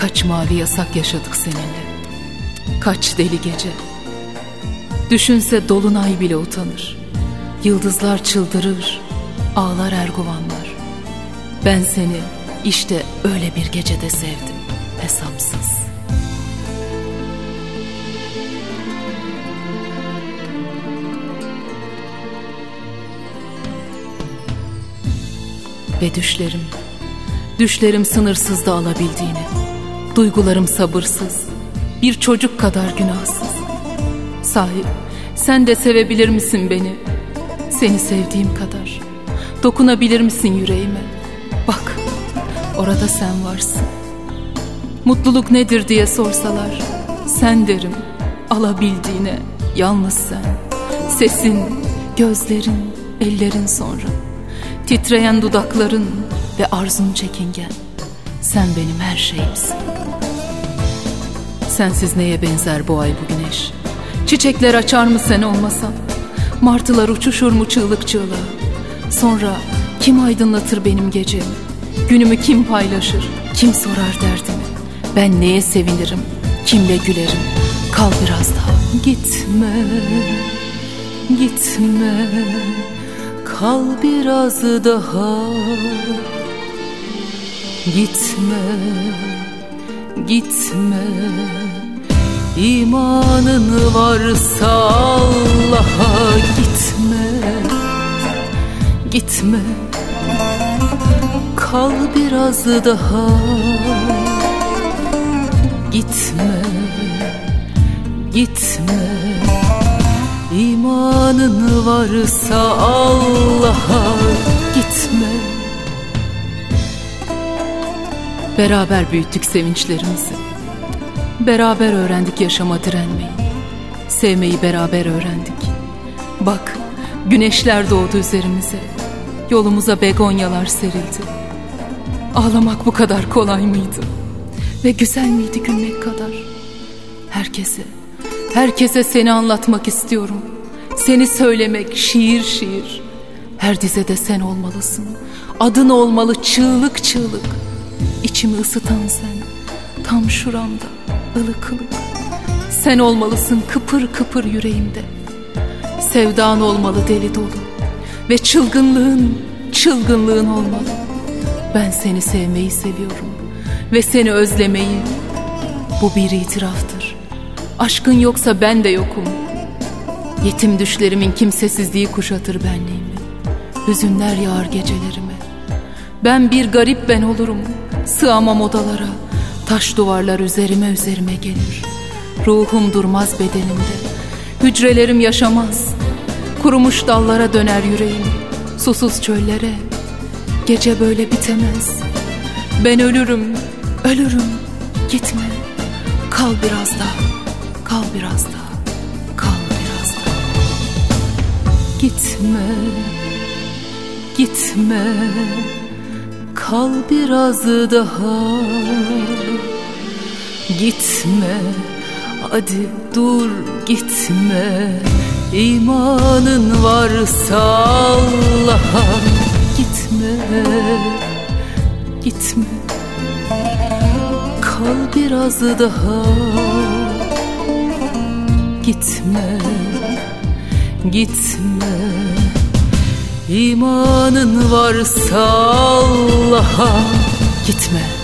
Kaç mavi yasak yaşadık seninle. Kaç deli gece. Düşünse dolunay bile utanır. Yıldızlar çıldırır, ağlar erguvanlar. Ben seni işte öyle bir gecede sevdim, hesapsız. Ve düşlerim, düşlerim sınırsız da alabildiğini, duygularım sabırsız, bir çocuk kadar günahsız. Sahi sen de sevebilir misin beni? Seni sevdiğim kadar. Dokunabilir misin yüreğime? Bak orada sen varsın. Mutluluk nedir diye sorsalar sen derim alabildiğine yalnız sen. Sesin, gözlerin, ellerin sonra. Titreyen dudakların ve arzun çekingen. Sen benim her şeyimsin. Sensiz neye benzer bu ay bu güneş? Çiçekler açar mı sen olmasan? Martılar uçuşur mu çığlık çığlığa? Sonra kim aydınlatır benim gecemi? Günümü kim paylaşır? Kim sorar derdimi? Ben neye sevinirim? Kimle gülerim? Kal biraz daha. Gitme, gitme, kal biraz daha. Gitme, gitme, İmanın varsa Allah'a gitme. Gitme. Kal biraz daha. Gitme. Gitme. İmanın varsa Allah'a gitme Beraber büyüttük sevinçlerimizi Beraber öğrendik yaşama direnmeyi. Sevmeyi beraber öğrendik. Bak güneşler doğdu üzerimize. Yolumuza begonyalar serildi. Ağlamak bu kadar kolay mıydı? Ve güzel miydi gülmek kadar? Herkese, herkese seni anlatmak istiyorum. Seni söylemek şiir şiir. Her dizede sen olmalısın. Adın olmalı çığlık çığlık. İçimi ısıtan sen. Tam şuramda ılık ılık. Sen olmalısın kıpır kıpır yüreğimde. Sevdan olmalı deli dolu. Ve çılgınlığın, çılgınlığın olmalı. Ben seni sevmeyi seviyorum. Ve seni özlemeyi. Bu bir itiraftır. Aşkın yoksa ben de yokum. Yetim düşlerimin kimsesizliği kuşatır benliğimi. Hüzünler yağar gecelerime. Ben bir garip ben olurum Sığamam odalara Taş duvarlar üzerime üzerime gelir. Ruhum durmaz bedenimde. Hücrelerim yaşamaz. Kurumuş dallara döner yüreğim. Susuz çöllere. Gece böyle bitemez. Ben ölürüm, ölürüm. Gitme. Kal biraz daha. Kal biraz daha. Kal biraz daha. Gitme. Gitme. Kal biraz daha. Gitme hadi dur gitme. İmanın varsa Allah'a gitme Gitme. Kal biraz daha. Gitme Gitme İmanın varsa Allah'a gitme